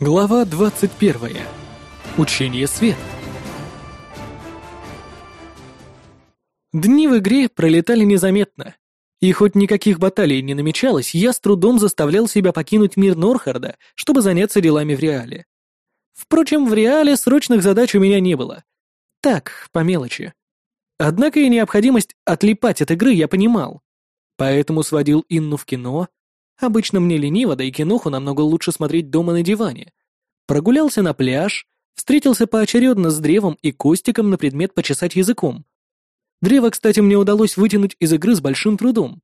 Глава 21. Учение свет. Дни в игре пролетали незаметно. И хоть никаких баталий не намечалось, я с трудом заставлял себя покинуть мир Норхарда, чтобы заняться делами в реале. Впрочем, в реале срочных задач у меня не было. Так, по мелочи. Однако и необходимость отлипать от игры я понимал. Поэтому сводил Инну в кино, Обычно мне лениво, да и киноху намного лучше смотреть дома на диване. Прогулялся на пляж, встретился поочередно с Древом и Костиком на предмет почесать языком. Древо, кстати, мне удалось вытянуть из игры с большим трудом.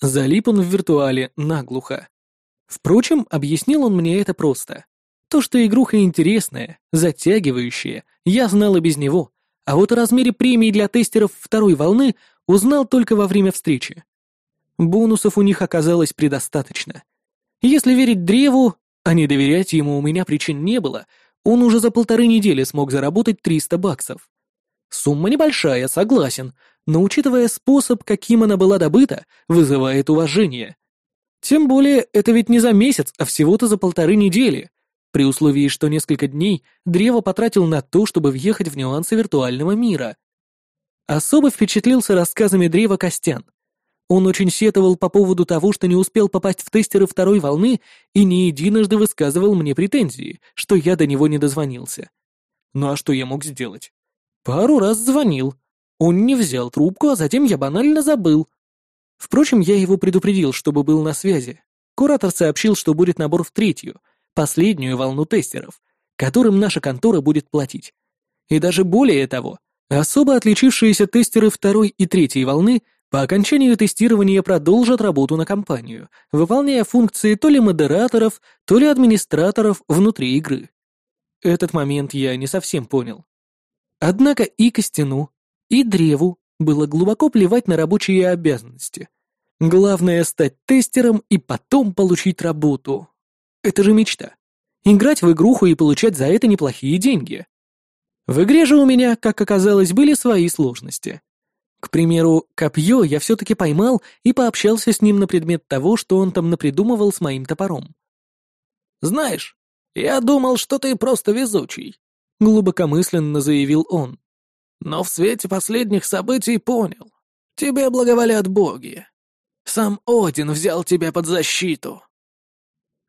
Залип он в виртуале наглухо. Впрочем, объяснил он мне это просто. То, что игруха интересная, затягивающая, я знал и без него, а вот о размере премии для тестеров второй волны узнал только во время встречи. Бонусов у них оказалось предостаточно. Если верить древу, а не доверять ему у меня причин не было, он уже за полторы недели смог заработать 300 баксов. Сумма небольшая, согласен, но учитывая способ, каким она была добыта, вызывает уважение. Тем более, это ведь не за месяц, а всего-то за полторы недели, при условии, что несколько дней Древо потратил на то, чтобы въехать в нюансы виртуального мира. Особо впечатлился рассказами Древа Костян. Он очень сетовал по поводу того, что не успел попасть в тестеры второй волны и не единожды высказывал мне претензии, что я до него не дозвонился. Ну а что я мог сделать? Пару раз звонил. Он не взял трубку, а затем я банально забыл. Впрочем, я его предупредил, чтобы был на связи. Куратор сообщил, что будет набор в третью, последнюю волну тестеров, которым наша контора будет платить. И даже более того, особо отличившиеся тестеры второй и третьей волны по окончанию тестирования продолжат работу на компанию, выполняя функции то ли модераторов, то ли администраторов внутри игры. Этот момент я не совсем понял. Однако и Костяну, и Древу было глубоко плевать на рабочие обязанности. Главное — стать тестером и потом получить работу. Это же мечта. Играть в игруху и получать за это неплохие деньги. В игре же у меня, как оказалось, были свои сложности. К примеру, копье я все-таки поймал и пообщался с ним на предмет того, что он там напридумывал с моим топором. «Знаешь, я думал, что ты просто везучий», — глубокомысленно заявил он. «Но в свете последних событий понял. Тебе благоволят боги. Сам Один взял тебя под защиту».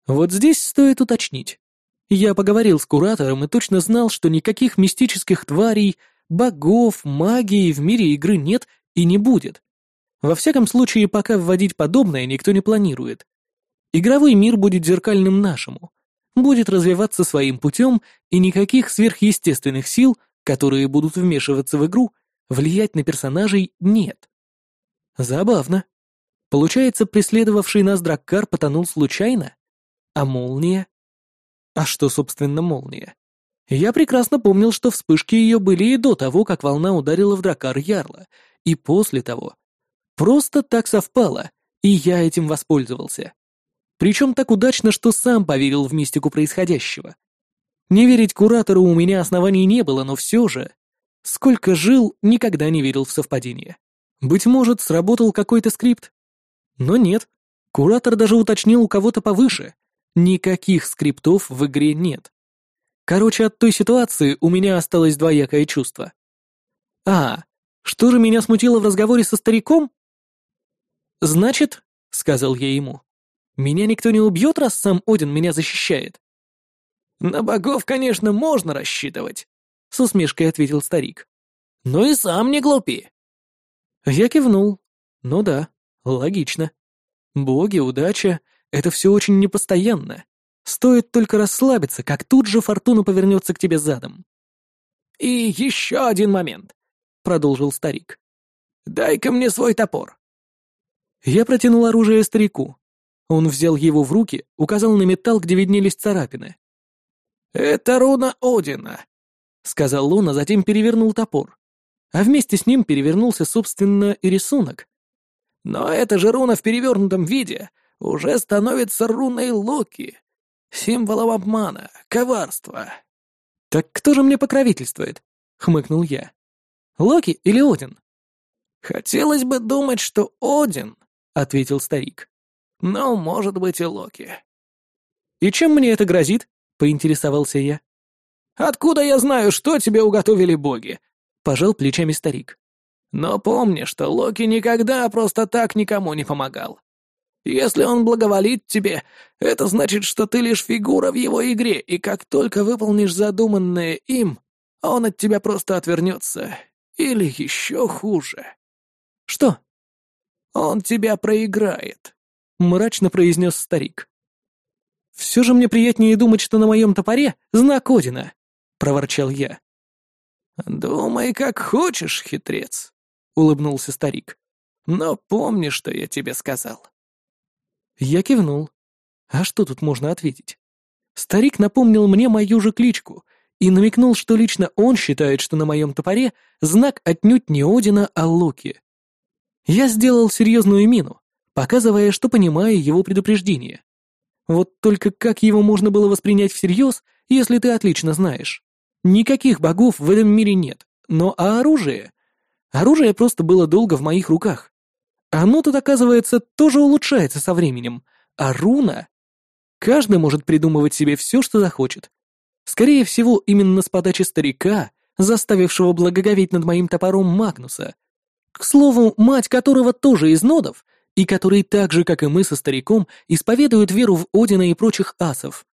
Вот здесь стоит уточнить. Я поговорил с куратором и точно знал, что никаких мистических тварей — Богов, магии в мире игры нет и не будет. Во всяком случае, пока вводить подобное никто не планирует. Игровой мир будет зеркальным нашему, будет развиваться своим путем, и никаких сверхъестественных сил, которые будут вмешиваться в игру, влиять на персонажей нет. Забавно. Получается, преследовавший нас Драккар потонул случайно? А молния? А что, собственно, молния? Я прекрасно помнил, что вспышки ее были и до того, как волна ударила в дракар Ярла, и после того. Просто так совпало, и я этим воспользовался. Причем так удачно, что сам поверил в мистику происходящего. Не верить куратору у меня оснований не было, но все же... Сколько жил, никогда не верил в совпадение. Быть может, сработал какой-то скрипт? Но нет. Куратор даже уточнил у кого-то повыше. Никаких скриптов в игре нет. Короче, от той ситуации у меня осталось двоякое чувство. А, что же меня смутило в разговоре со стариком? Значит, — сказал я ему, — меня никто не убьет, раз сам Один меня защищает. На богов, конечно, можно рассчитывать, — с усмешкой ответил старик. Но и сам не глупи. Я кивнул. Ну да, логично. Боги, удача — это все очень непостоянно. Стоит только расслабиться, как тут же фортуна повернется к тебе задом. «И еще один момент», — продолжил старик. «Дай-ка мне свой топор». Я протянул оружие старику. Он взял его в руки, указал на металл, где виднелись царапины. «Это руна Одина», — сказал он, а затем перевернул топор. А вместе с ним перевернулся, собственно, и рисунок. «Но эта же руна в перевернутом виде уже становится руной Локи символом обмана, коварства. Так кто же мне покровительствует? хмыкнул я. Локи или Один? Хотелось бы думать, что Один, ответил старик. Но может быть и Локи. И чем мне это грозит? — поинтересовался я. «Откуда я знаю, что тебе уготовили боги?» — пожал плечами старик. «Но помни, что Локи никогда просто так никому не помогал. Если он благоволит тебе, это значит, что ты лишь фигура в его игре, и как только выполнишь задуманное им, он от тебя просто отвернется. Или еще хуже. Что? Он тебя проиграет, мрачно произнес старик. Все же мне приятнее думать, что на моем топоре знак Одина, проворчал я. Думай, как хочешь, хитрец, улыбнулся старик. Но помни, что я тебе сказал. Я кивнул. А что тут можно ответить? Старик напомнил мне мою же кличку и намекнул, что лично он считает, что на моем топоре знак отнюдь не Одина, а Локи. Я сделал серьезную мину, показывая, что понимаю его предупреждение. Вот только как его можно было воспринять всерьез, если ты отлично знаешь? Никаких богов в этом мире нет, но а оружие? Оружие просто было долго в моих руках. Оно тут, оказывается, тоже улучшается со временем. А руна? Каждый может придумывать себе все, что захочет. Скорее всего, именно с подачи старика, заставившего благоговеть над моим топором Магнуса. К слову, мать которого тоже из нодов, и который так же, как и мы со стариком, исповедует веру в Одина и прочих асов.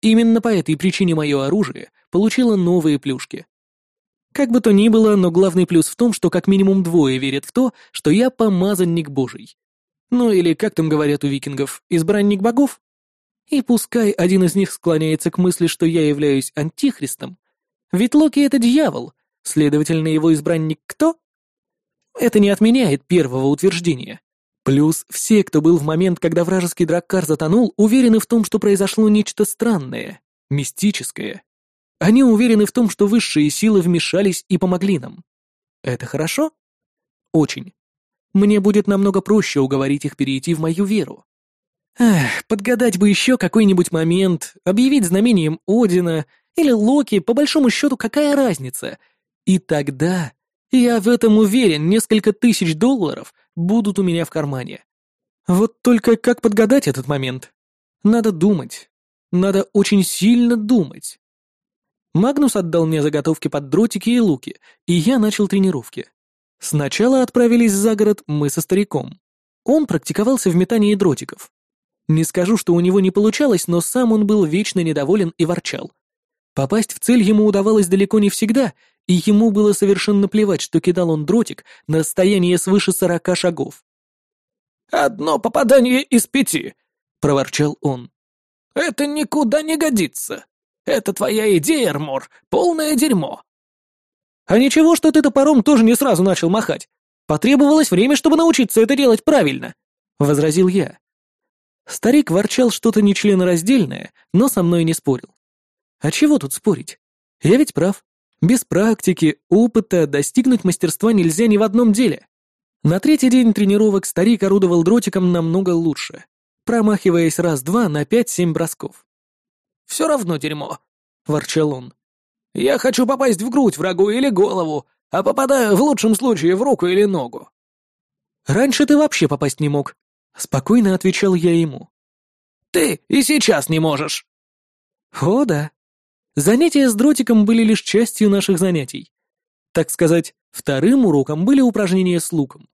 Именно по этой причине мое оружие получило новые плюшки. Как бы то ни было, но главный плюс в том, что как минимум двое верят в то, что я помазанник божий. Ну или, как там говорят у викингов, избранник богов? И пускай один из них склоняется к мысли, что я являюсь антихристом, ведь Локи — это дьявол, следовательно, его избранник кто? Это не отменяет первого утверждения. Плюс все, кто был в момент, когда вражеский драккар затонул, уверены в том, что произошло нечто странное, мистическое. Они уверены в том, что высшие силы вмешались и помогли нам. Это хорошо? Очень. Мне будет намного проще уговорить их перейти в мою веру. Эх, подгадать бы еще какой-нибудь момент, объявить знамением Одина или Локи, по большому счету, какая разница? И тогда, я в этом уверен, несколько тысяч долларов будут у меня в кармане. Вот только как подгадать этот момент? Надо думать. Надо очень сильно думать. Магнус отдал мне заготовки под дротики и луки, и я начал тренировки. Сначала отправились за город мы со стариком. Он практиковался в метании дротиков. Не скажу, что у него не получалось, но сам он был вечно недоволен и ворчал. Попасть в цель ему удавалось далеко не всегда, и ему было совершенно плевать, что кидал он дротик на расстояние свыше сорока шагов. «Одно попадание из пяти», — проворчал он. «Это никуда не годится». Это твоя идея, Армор, полное дерьмо. А ничего, что ты топором тоже не сразу начал махать. Потребовалось время, чтобы научиться это делать правильно, возразил я. Старик ворчал что-то нечленораздельное, но со мной не спорил. А чего тут спорить? Я ведь прав. Без практики, опыта достигнуть мастерства нельзя ни в одном деле. На третий день тренировок старик орудовал дротиком намного лучше, промахиваясь раз-два на пять-семь бросков. Все равно дерьмо», — ворчал он. «Я хочу попасть в грудь врагу или голову, а попадаю в лучшем случае в руку или ногу». «Раньше ты вообще попасть не мог», — спокойно отвечал я ему. «Ты и сейчас не можешь». «О, да. Занятия с дротиком были лишь частью наших занятий. Так сказать, вторым уроком были упражнения с луком.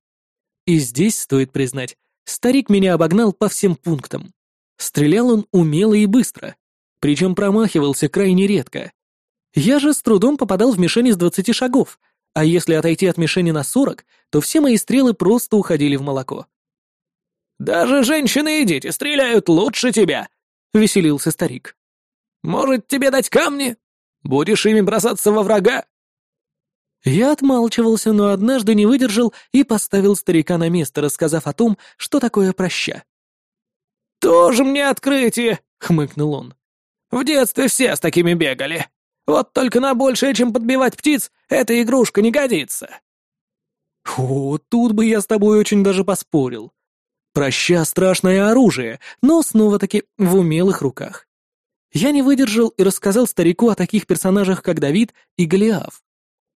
И здесь, стоит признать, старик меня обогнал по всем пунктам. Стрелял он умело и быстро, причем промахивался крайне редко. Я же с трудом попадал в мишени с 20 шагов, а если отойти от мишени на 40, то все мои стрелы просто уходили в молоко. «Даже женщины и дети стреляют лучше тебя!» — веселился старик. «Может, тебе дать камни? Будешь ими бросаться во врага?» Я отмалчивался, но однажды не выдержал и поставил старика на место, рассказав о том, что такое проща. «Тоже мне открытие!» — хмыкнул он. В детстве все с такими бегали. Вот только на большее, чем подбивать птиц, эта игрушка не годится». «О, тут бы я с тобой очень даже поспорил. Проща страшное оружие, но снова-таки в умелых руках. Я не выдержал и рассказал старику о таких персонажах, как Давид и Голиаф.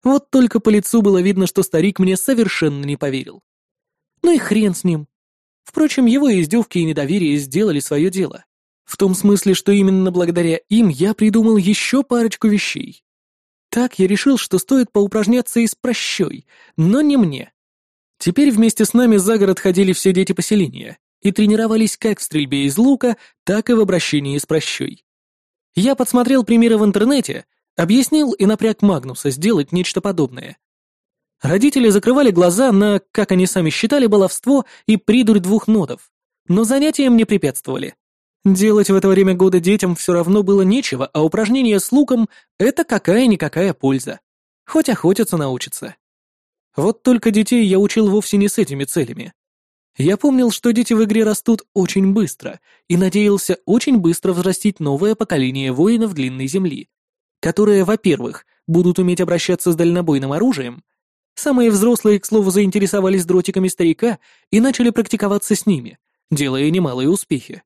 Вот только по лицу было видно, что старик мне совершенно не поверил. Ну и хрен с ним. Впрочем, его издевки и недоверие сделали свое дело. В том смысле, что именно благодаря им я придумал еще парочку вещей. Так я решил, что стоит поупражняться и с прощой, но не мне. Теперь вместе с нами за город ходили все дети поселения и тренировались как в стрельбе из лука, так и в обращении с прощой. Я подсмотрел примеры в интернете, объяснил и напряг Магнуса сделать нечто подобное. Родители закрывали глаза на, как они сами считали, баловство и придурь двух нотов, но занятиям не препятствовали. Делать в это время года детям все равно было нечего, а упражнения с луком — это какая-никакая польза. Хоть охотиться научатся. Вот только детей я учил вовсе не с этими целями. Я помнил, что дети в игре растут очень быстро, и надеялся очень быстро взрастить новое поколение воинов Длинной Земли, которые, во-первых, будут уметь обращаться с дальнобойным оружием, самые взрослые, к слову, заинтересовались дротиками старика и начали практиковаться с ними, делая немалые успехи.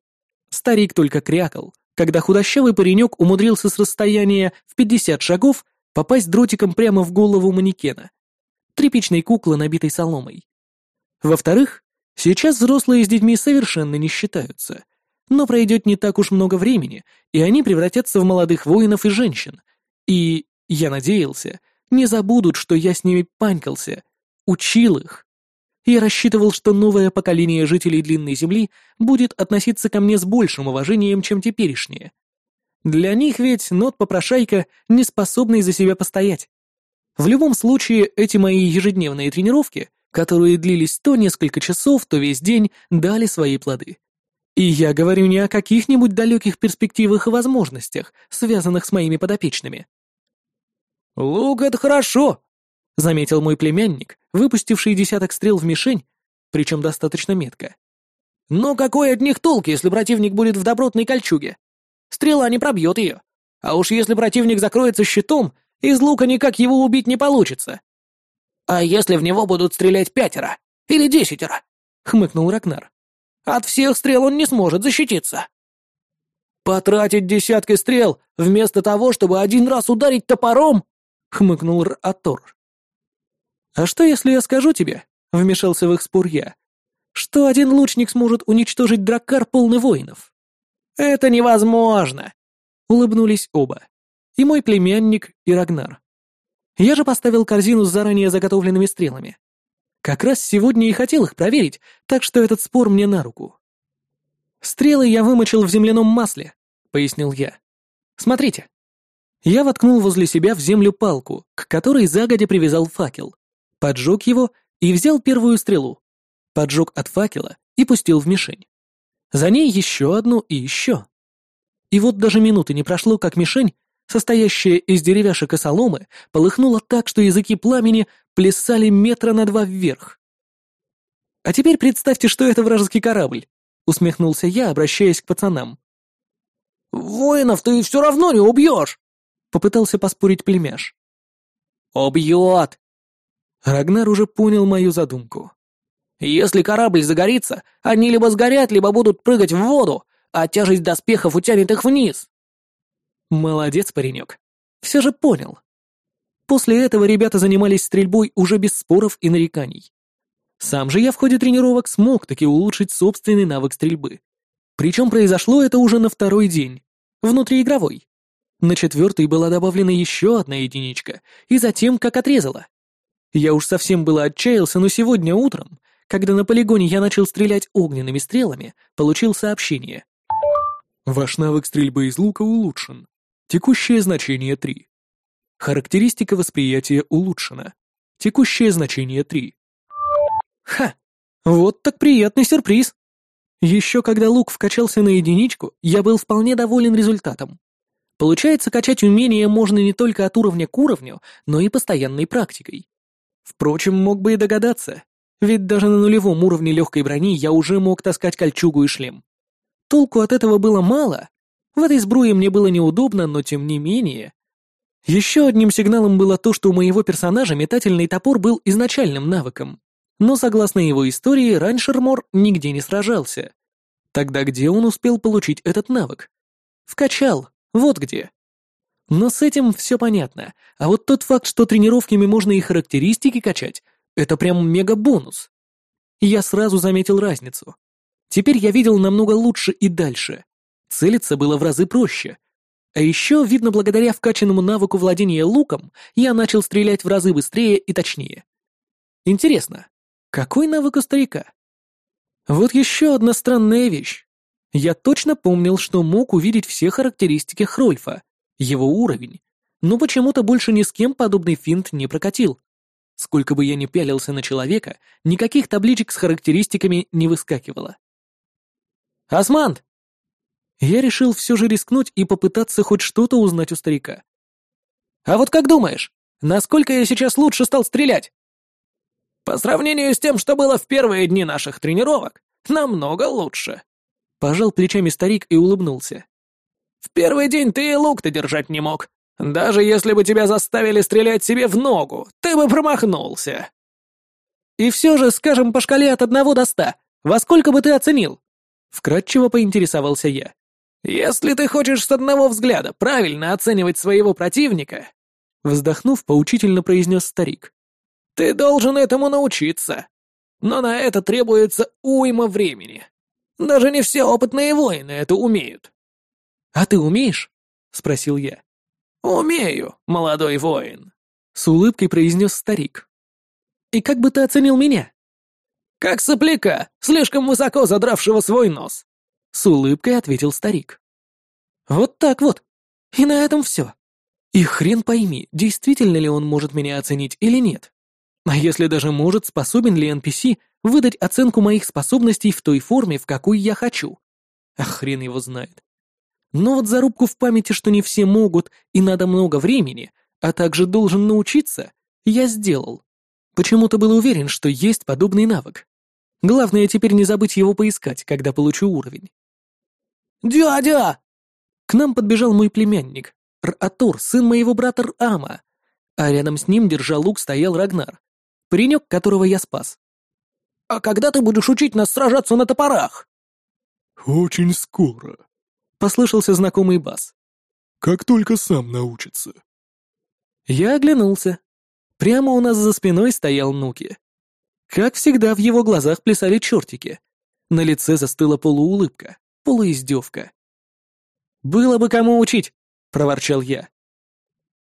Старик только крякал, когда худощавый паренек умудрился с расстояния в 50 шагов попасть дротиком прямо в голову манекена, тряпичной куклы, набитой соломой. Во-вторых, сейчас взрослые с детьми совершенно не считаются, но пройдет не так уж много времени, и они превратятся в молодых воинов и женщин. И, я надеялся, не забудут, что я с ними панькался, учил их. Я рассчитывал, что новое поколение жителей Длинной Земли будет относиться ко мне с большим уважением, чем теперешнее. Для них ведь нот-попрошайка, не способный за себя постоять. В любом случае, эти мои ежедневные тренировки, которые длились то несколько часов, то весь день, дали свои плоды. И я говорю не о каких-нибудь далеких перспективах и возможностях, связанных с моими подопечными. «Лук — это хорошо», — заметил мой племянник, выпустивший десяток стрел в мишень, причем достаточно метко. «Но какой от них толк, если противник будет в добротной кольчуге? Стрела не пробьет ее. А уж если противник закроется щитом, из лука никак его убить не получится. А если в него будут стрелять пятеро? Или десятеро? Хмыкнул Рагнар. От всех стрел он не сможет защититься. Потратить десятки стрел вместо того, чтобы один раз ударить топором? Хмыкнул Ратор. А что, если я скажу тебе, вмешался в их спор я, что один лучник сможет уничтожить драккар полный воинов? Это невозможно, улыбнулись оба и мой племянник, и Рагнар. Я же поставил корзину с заранее заготовленными стрелами. Как раз сегодня и хотел их проверить, так что этот спор мне на руку. «Стрелы я вымочил в земляном масле», — пояснил я. «Смотрите». Я воткнул возле себя в землю палку, к которой загодя привязал факел, поджег его и взял первую стрелу, поджег от факела и пустил в мишень. За ней еще одну и еще. И вот даже минуты не прошло, как мишень состоящая из деревяшек и соломы, полыхнула так, что языки пламени плясали метра на два вверх. «А теперь представьте, что это вражеский корабль», — усмехнулся я, обращаясь к пацанам. «Воинов ты все равно не убьешь», — попытался поспорить племяш. «Убьет!» Рагнар уже понял мою задумку. «Если корабль загорится, они либо сгорят, либо будут прыгать в воду, а тяжесть доспехов утянет их вниз. Молодец, паренек. Все же понял. После этого ребята занимались стрельбой уже без споров и нареканий. Сам же я в ходе тренировок смог таки улучшить собственный навык стрельбы. Причем произошло это уже на второй день, внутриигровой. На четвертый была добавлена еще одна единичка, и затем как отрезала. Я уж совсем было отчаялся, но сегодня утром, когда на полигоне я начал стрелять огненными стрелами, получил сообщение. Ваш навык стрельбы из лука улучшен. Текущее значение 3. Характеристика восприятия улучшена. Текущее значение 3. Ха! Вот так приятный сюрприз! Еще когда лук вкачался на единичку, я был вполне доволен результатом. Получается, качать умения можно не только от уровня к уровню, но и постоянной практикой. Впрочем, мог бы и догадаться, ведь даже на нулевом уровне легкой брони я уже мог таскать кольчугу и шлем. Толку от этого было мало, в этой сбруе мне было неудобно, но тем не менее. Еще одним сигналом было то, что у моего персонажа метательный топор был изначальным навыком. Но согласно его истории, раньше Рмор нигде не сражался. Тогда где он успел получить этот навык? Вкачал, вот где. Но с этим все понятно, а вот тот факт, что тренировками можно и характеристики качать, это прям мега-бонус. Я сразу заметил разницу. Теперь я видел намного лучше и дальше. Целиться было в разы проще. А еще, видно, благодаря вкачанному навыку владения луком, я начал стрелять в разы быстрее и точнее. Интересно, какой навык у старика? Вот еще одна странная вещь. Я точно помнил, что мог увидеть все характеристики Хрольфа, его уровень, но почему-то больше ни с кем подобный финт не прокатил. Сколько бы я ни пялился на человека, никаких табличек с характеристиками не выскакивало. «Османт!» Я решил все же рискнуть и попытаться хоть что-то узнать у старика. «А вот как думаешь, насколько я сейчас лучше стал стрелять?» «По сравнению с тем, что было в первые дни наших тренировок, намного лучше», — пожал плечами старик и улыбнулся. «В первый день ты и лук-то держать не мог, даже если бы тебя заставили стрелять себе в ногу, ты бы промахнулся. И все же, скажем, по шкале от одного до ста, во сколько бы ты оценил? Вкратчиво поинтересовался я. Если ты хочешь с одного взгляда правильно оценивать своего противника, вздохнув, поучительно произнес старик, ты должен этому научиться. Но на это требуется уйма времени. Даже не все опытные воины это умеют. А ты умеешь? спросил я. «Умею, молодой воин», — с улыбкой произнес старик. «И как бы ты оценил меня?» «Как сопляка, слишком высоко задравшего свой нос», — с улыбкой ответил старик. «Вот так вот. И на этом все. И хрен пойми, действительно ли он может меня оценить или нет. А если даже может, способен ли NPC выдать оценку моих способностей в той форме, в какой я хочу? А хрен его знает. Но вот зарубку в памяти, что не все могут и надо много времени, а также должен научиться, я сделал. Почему-то был уверен, что есть подобный навык. Главное теперь не забыть его поискать, когда получу уровень. «Дядя!» К нам подбежал мой племянник, Ратур, сын моего брата Рама, а рядом с ним, держа лук, стоял Рагнар, паренек, которого я спас. «А когда ты будешь учить нас сражаться на топорах?» «Очень скоро», послышался знакомый бас. «Как только сам научится». Я оглянулся. Прямо у нас за спиной стоял Нуки. Как всегда, в его глазах плясали чертики. На лице застыла полуулыбка, полуиздевка. «Было бы кому учить!» — проворчал я.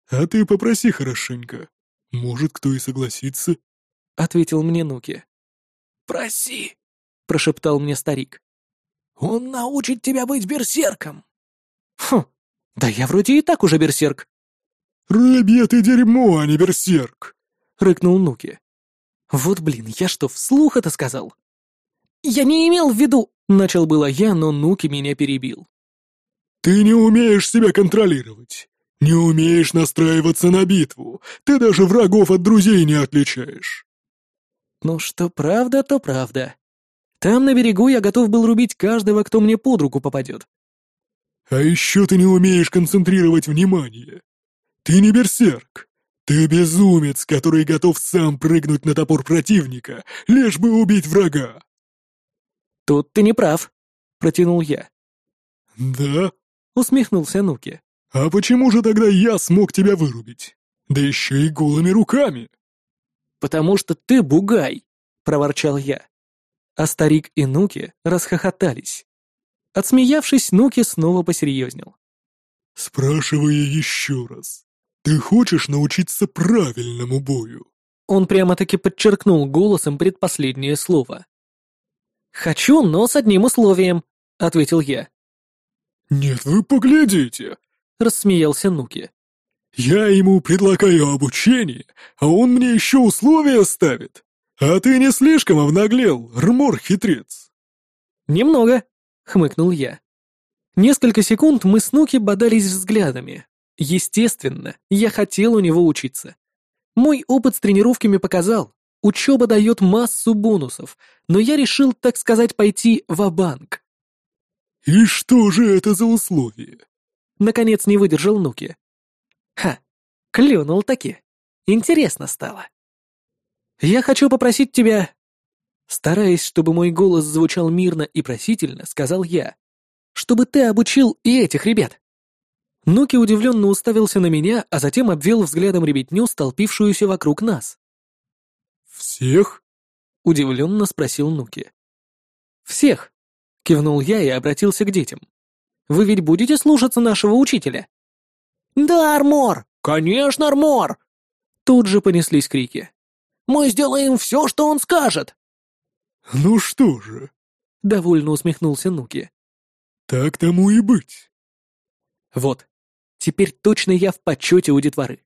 «А ты попроси хорошенько. Может, кто и согласится?» — ответил мне Нуки. «Проси!» — прошептал мне старик. Он научит тебя быть берсерком. Хм, да я вроде и так уже берсерк. Рыбье ты дерьмо, а не берсерк, рыкнул Нуки. Вот блин, я что, вслух это сказал? Я не имел в виду, начал было я, но Нуки меня перебил. Ты не умеешь себя контролировать. Не умеешь настраиваться на битву. Ты даже врагов от друзей не отличаешь. Ну что правда, то правда. Там, на берегу, я готов был рубить каждого, кто мне под руку попадет. А еще ты не умеешь концентрировать внимание. Ты не берсерк. Ты безумец, который готов сам прыгнуть на топор противника, лишь бы убить врага. Тут ты не прав, протянул я. Да? Усмехнулся Нуки. А почему же тогда я смог тебя вырубить? Да еще и голыми руками. Потому что ты бугай, проворчал я а старик и Нуки расхохотались. Отсмеявшись, Нуки снова посерьезнел. «Спрашивая еще раз, ты хочешь научиться правильному бою?» Он прямо-таки подчеркнул голосом предпоследнее слово. «Хочу, но с одним условием», — ответил я. «Нет, вы поглядите», — рассмеялся Нуки. «Я ему предлагаю обучение, а он мне еще условия ставит. «А ты не слишком обнаглел, Рмор-хитрец?» «Немного», — хмыкнул я. Несколько секунд мы с Нуки бодались взглядами. Естественно, я хотел у него учиться. Мой опыт с тренировками показал, учеба дает массу бонусов, но я решил, так сказать, пойти в банк «И что же это за условия?» Наконец не выдержал Нуки. «Ха, клюнул таки. Интересно стало». «Я хочу попросить тебя...» Стараясь, чтобы мой голос звучал мирно и просительно, сказал я, «чтобы ты обучил и этих ребят». Нуки удивленно уставился на меня, а затем обвел взглядом ребятню, столпившуюся вокруг нас. «Всех?» — удивленно спросил Нуки. «Всех!» — кивнул я и обратился к детям. Вы ведь будете слушаться нашего учителя?» «Да, Армор! Конечно, Армор!» Тут же понеслись крики. «Мы сделаем все, что он скажет!» «Ну что же?» — довольно усмехнулся Нуки. «Так тому и быть». «Вот, теперь точно я в почете у детворы.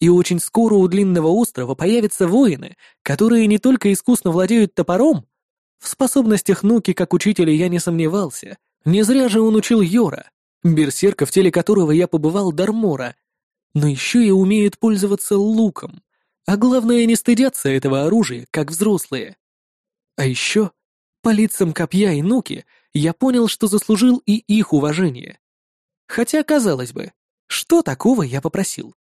И очень скоро у Длинного острова появятся воины, которые не только искусно владеют топором, в способностях Нуки как учителя я не сомневался. Не зря же он учил Йора, берсерка, в теле которого я побывал Дармора, но еще и умеют пользоваться луком, а главное не стыдятся этого оружия, как взрослые. А еще, по лицам копья и нуки, я понял, что заслужил и их уважение. Хотя, казалось бы, что такого я попросил?